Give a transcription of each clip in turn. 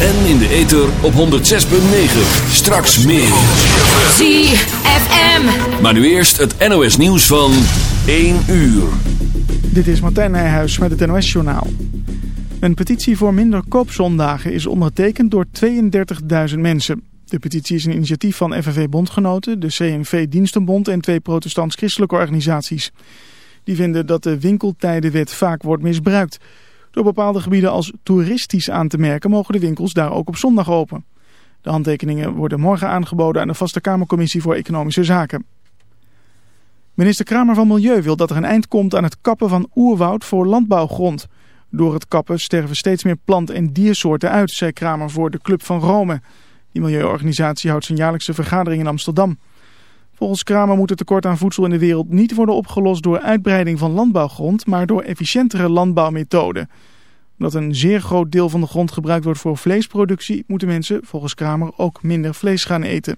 En in de ether op 106.9. Straks meer. ZFM. Maar nu eerst het NOS nieuws van 1 uur. Dit is Martijn Nijhuis met het NOS-journaal. Een petitie voor minder koopzondagen is ondertekend door 32.000 mensen. De petitie is een initiatief van FNV Bondgenoten, de CNV Dienstenbond en twee protestants-christelijke organisaties. Die vinden dat de winkeltijdenwet vaak wordt misbruikt. Door bepaalde gebieden als toeristisch aan te merken mogen de winkels daar ook op zondag open. De handtekeningen worden morgen aangeboden aan de Vaste Kamercommissie voor Economische Zaken. Minister Kramer van Milieu wil dat er een eind komt aan het kappen van oerwoud voor landbouwgrond. Door het kappen sterven steeds meer plant- en diersoorten uit, zei Kramer voor de Club van Rome. Die milieuorganisatie houdt zijn jaarlijkse vergadering in Amsterdam. Volgens Kramer moet het tekort aan voedsel in de wereld niet worden opgelost door uitbreiding van landbouwgrond, maar door efficiëntere landbouwmethoden. Omdat een zeer groot deel van de grond gebruikt wordt voor vleesproductie, moeten mensen volgens Kramer ook minder vlees gaan eten.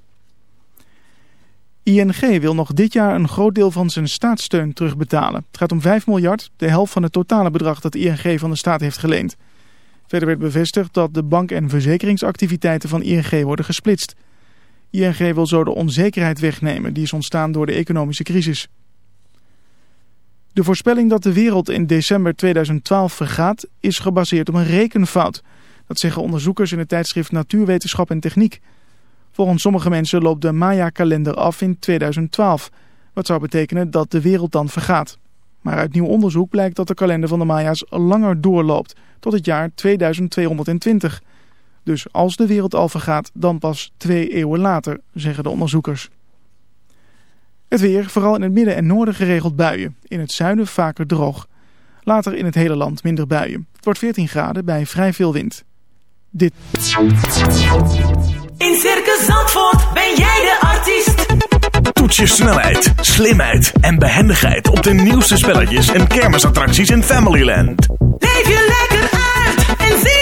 ING wil nog dit jaar een groot deel van zijn staatssteun terugbetalen. Het gaat om 5 miljard, de helft van het totale bedrag dat ING van de staat heeft geleend. Verder werd bevestigd dat de bank- en verzekeringsactiviteiten van ING worden gesplitst. ING wil zo de onzekerheid wegnemen die is ontstaan door de economische crisis. De voorspelling dat de wereld in december 2012 vergaat is gebaseerd op een rekenfout. Dat zeggen onderzoekers in het tijdschrift Natuurwetenschap en Techniek. Volgens sommige mensen loopt de Maya-kalender af in 2012. Wat zou betekenen dat de wereld dan vergaat. Maar uit nieuw onderzoek blijkt dat de kalender van de Maya's langer doorloopt, tot het jaar 2220. Dus als de wereld al vergaat, dan pas twee eeuwen later, zeggen de onderzoekers. Het weer, vooral in het midden en noorden geregeld buien. In het zuiden vaker droog. Later in het hele land minder buien. Het wordt 14 graden bij vrij veel wind. Dit. In Circus Zandvoort ben jij de artiest. Toets je snelheid, slimheid en behendigheid op de nieuwste spelletjes en kermisattracties in Familyland. Leef je lekker uit en zie.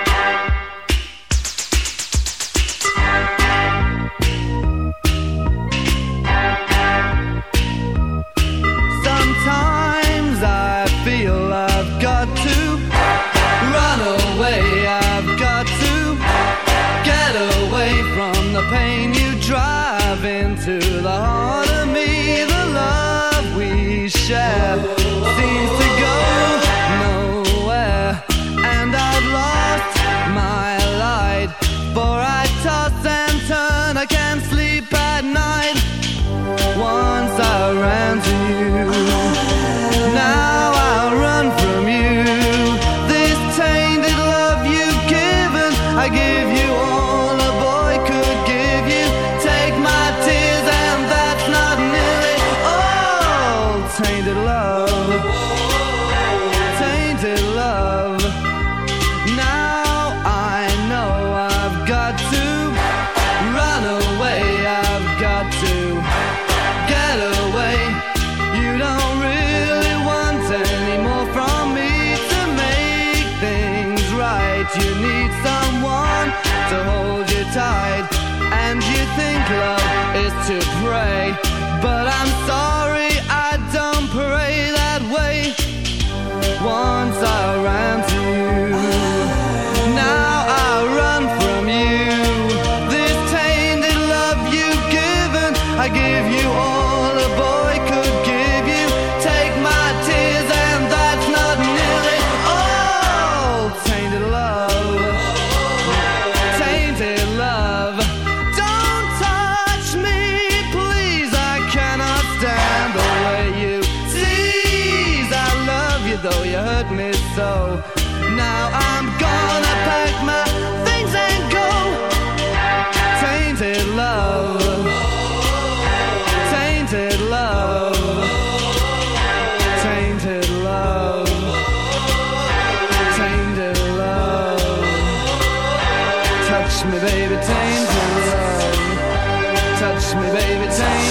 me, baby, take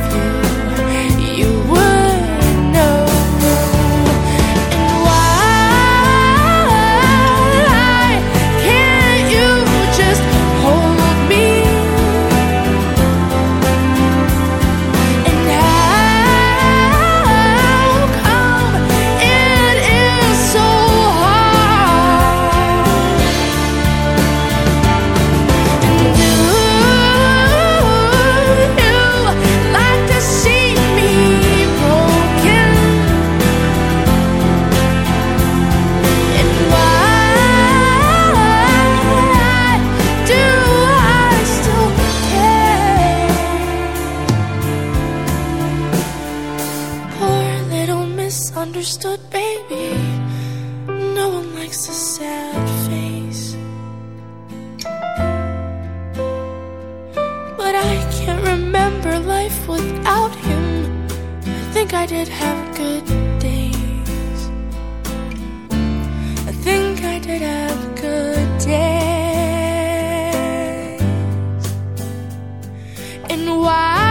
and why?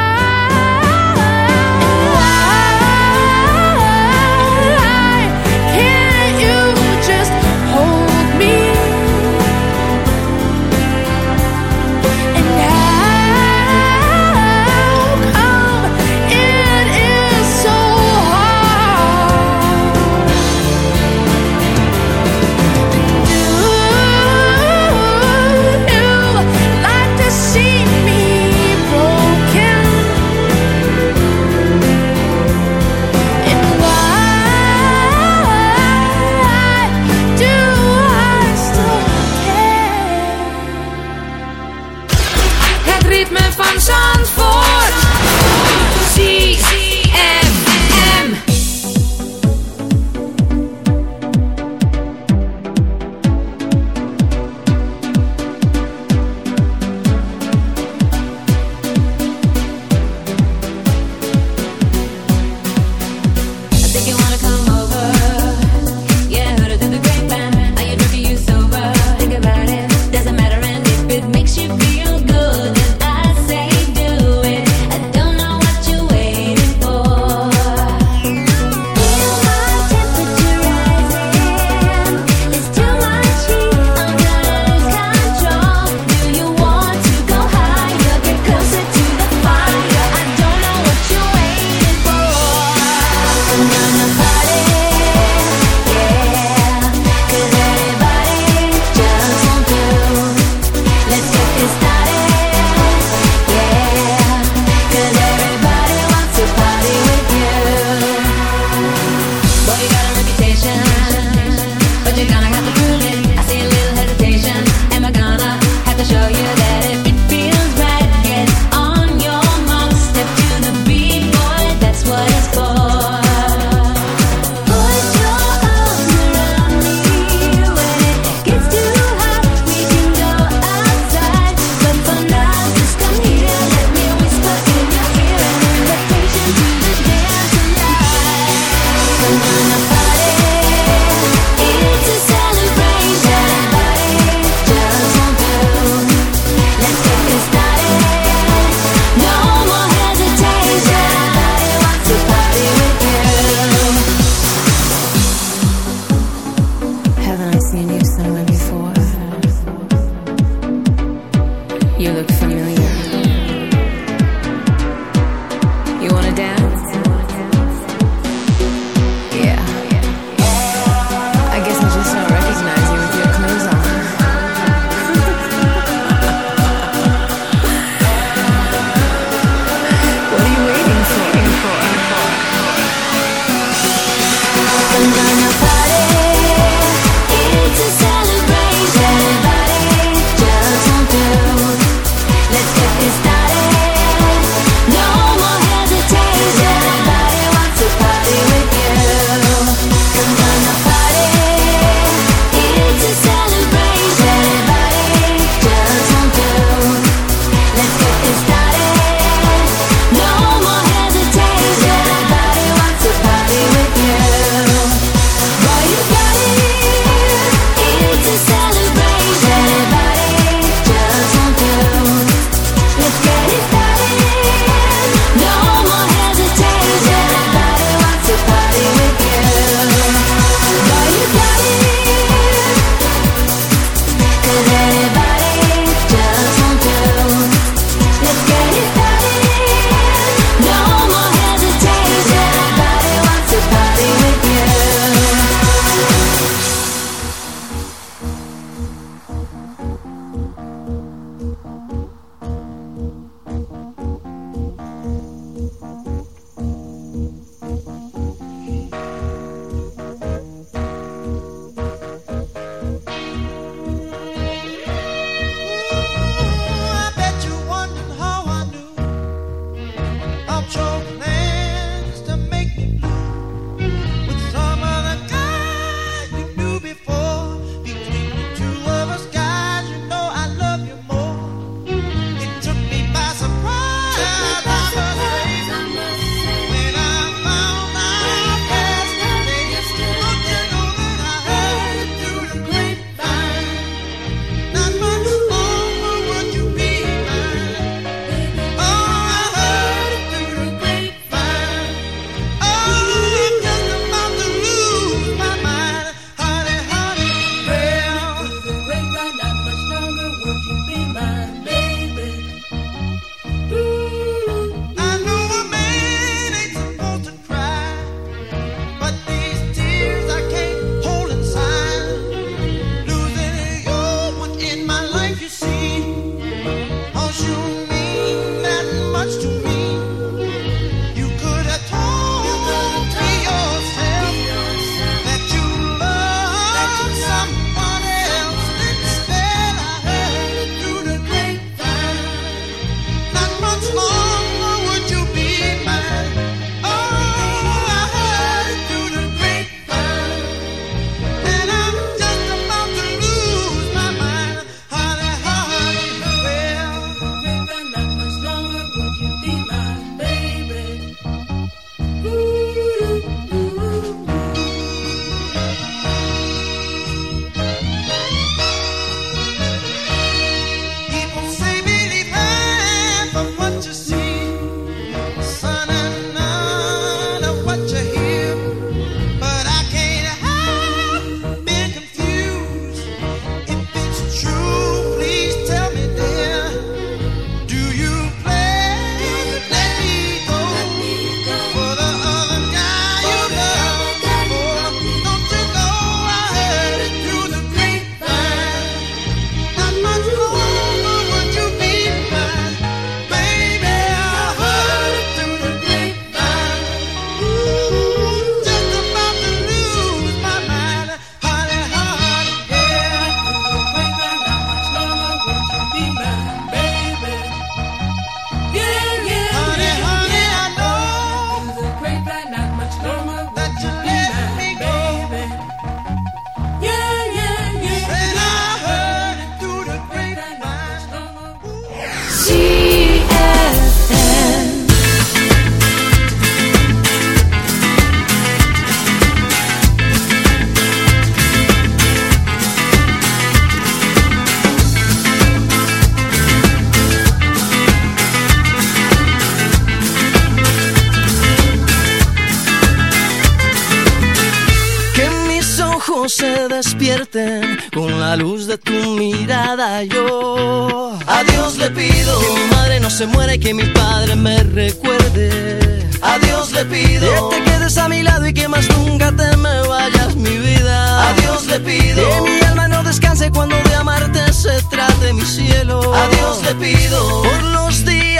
Se despierten con la luz de tu mirada. Yo a Dios le pido que mi madre no se muera y que mi padre me recuerde. A Dios le pido que te quedes a mi lado y que más nunca te me vayas mi vida. A Dios le pido que mi alma no descanse cuando de amarte se trate mi cielo. A Dios le pido por los días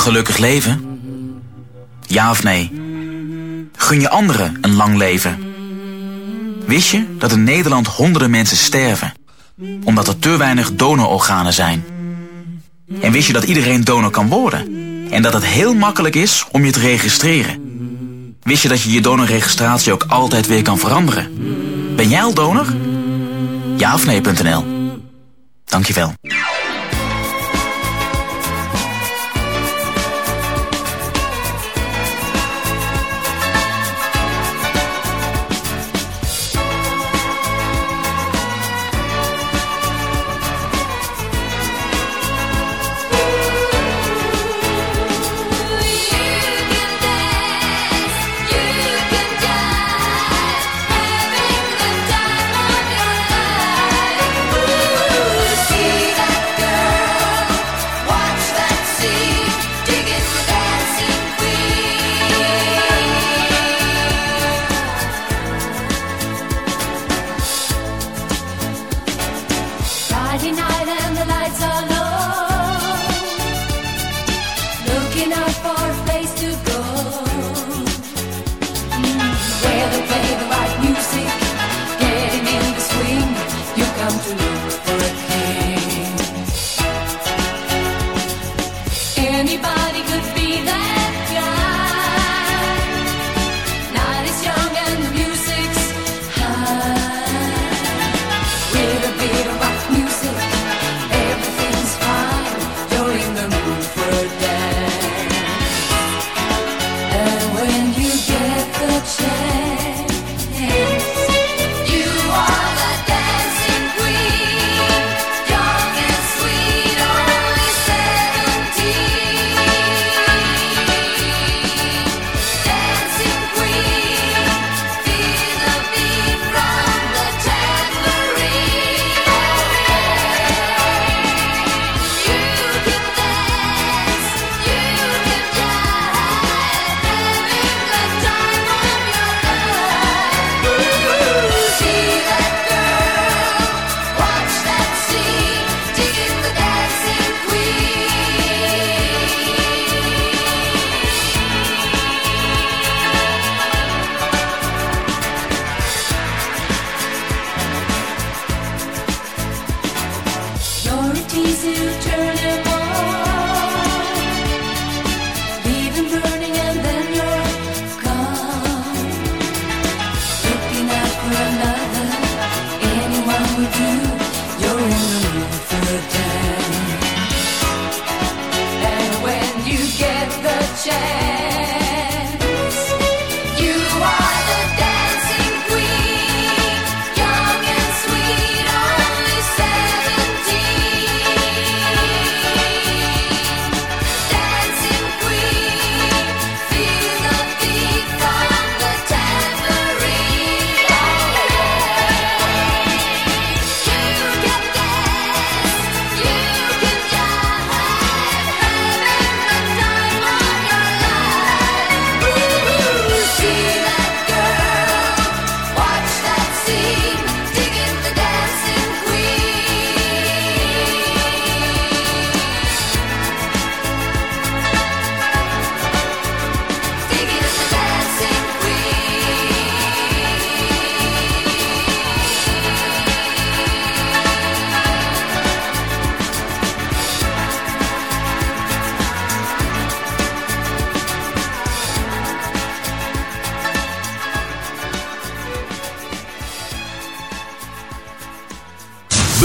gelukkig leven? Ja of nee? Gun je anderen een lang leven? Wist je dat in Nederland honderden mensen sterven? Omdat er te weinig donororganen zijn. En wist je dat iedereen donor kan worden? En dat het heel makkelijk is om je te registreren? Wist je dat je je donorregistratie ook altijd weer kan veranderen? Ben jij al donor? Ja of nee.nl. Dankjewel.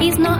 He's not.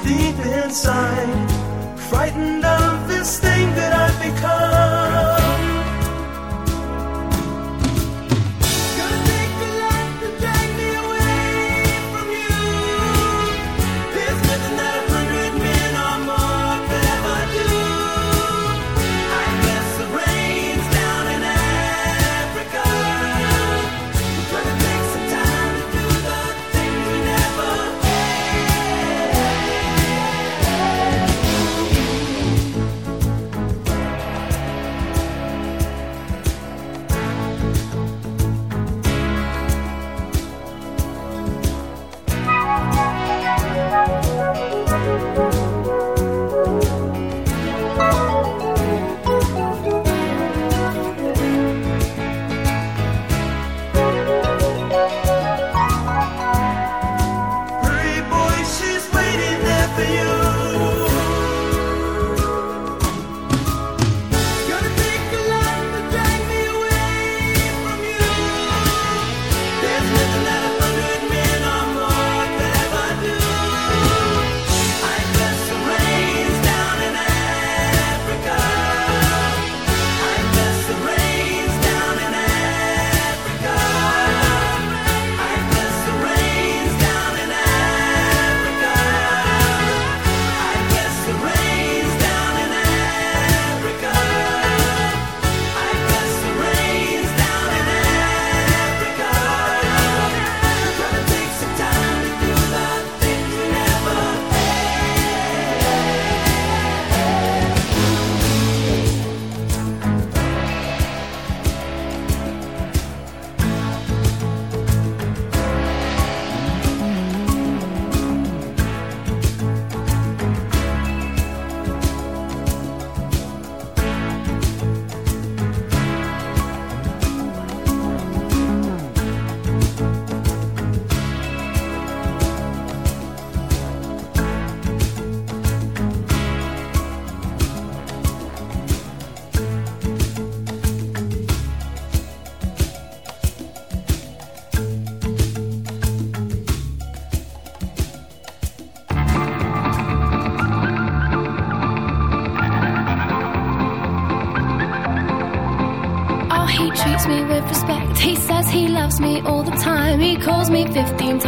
deep inside, frightened.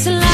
It's a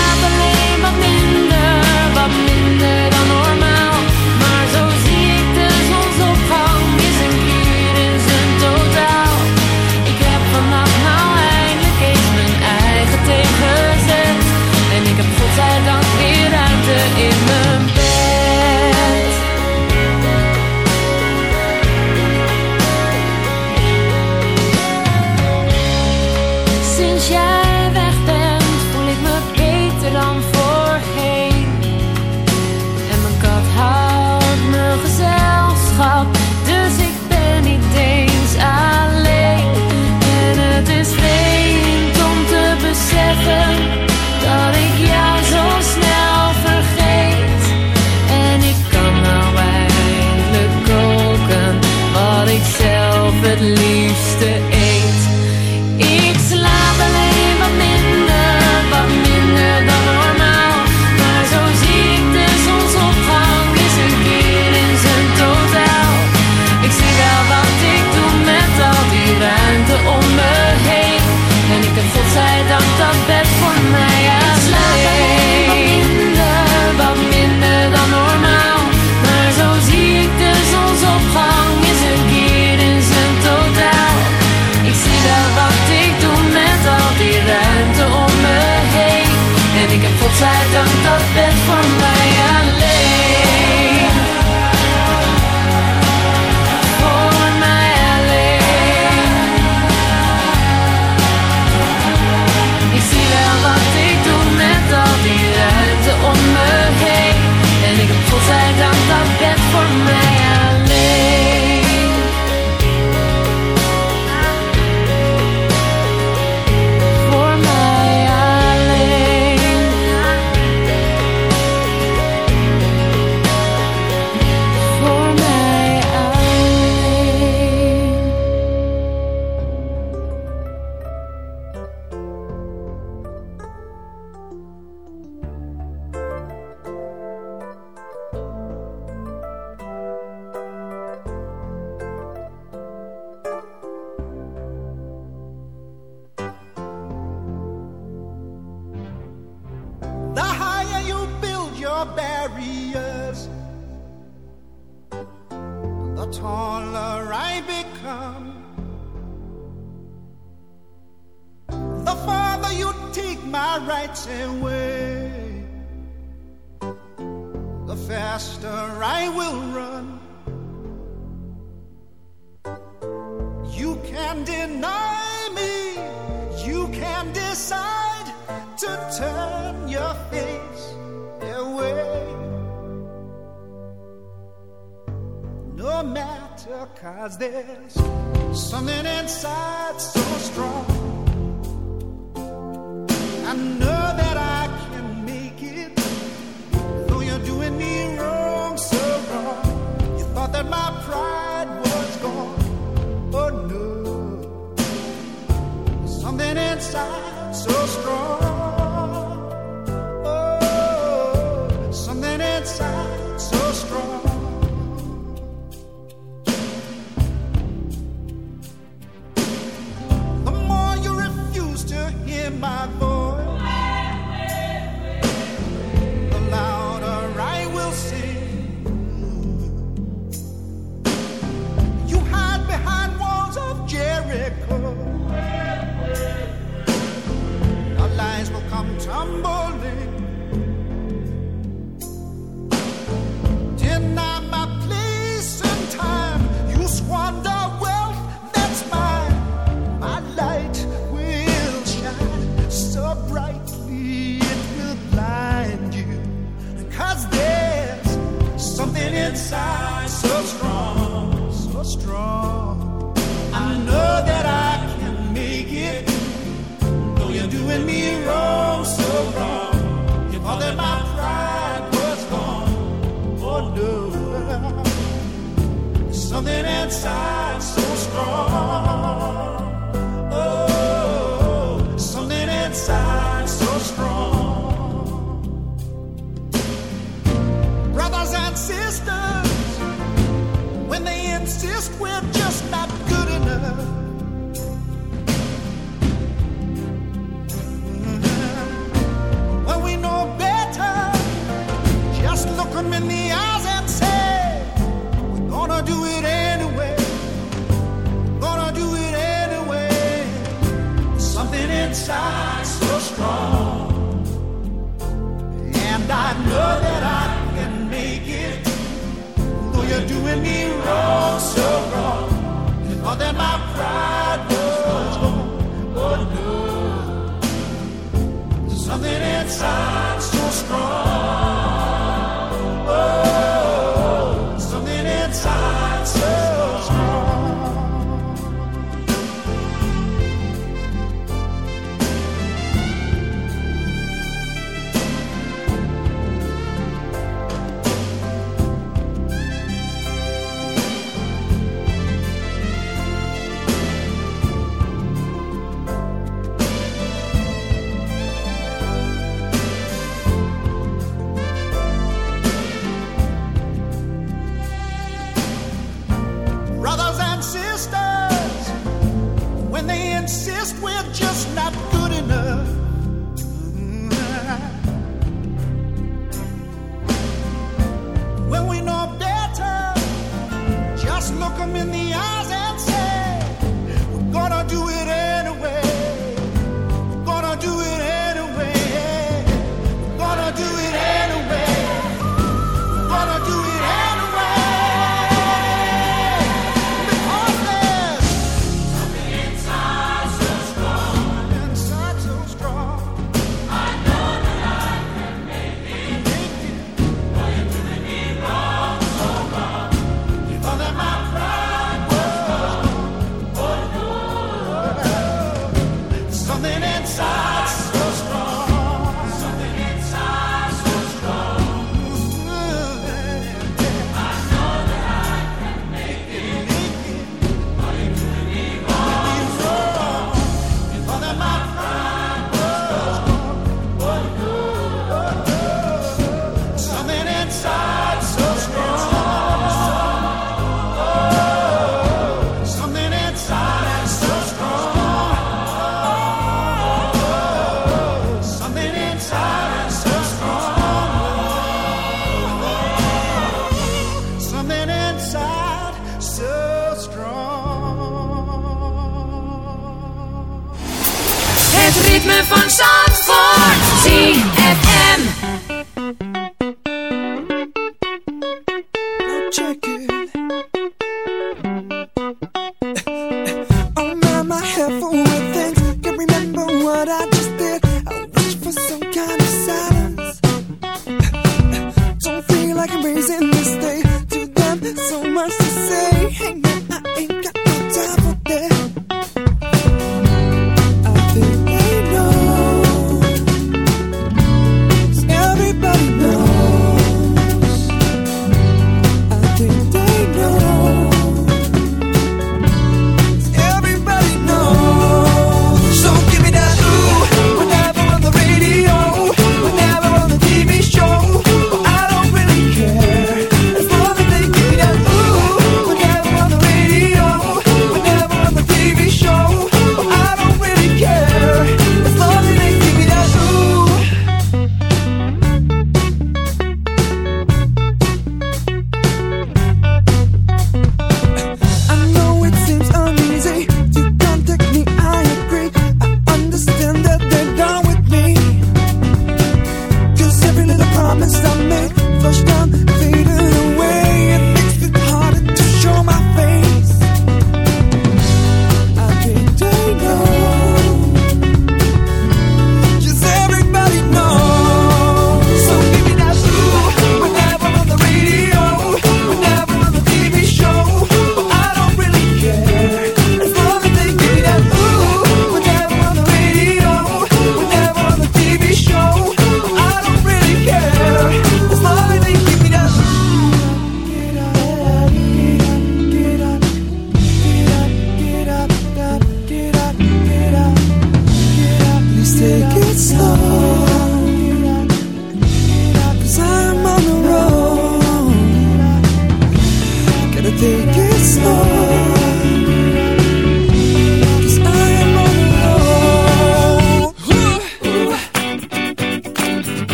van Zandvoort.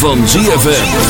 Van ZFM.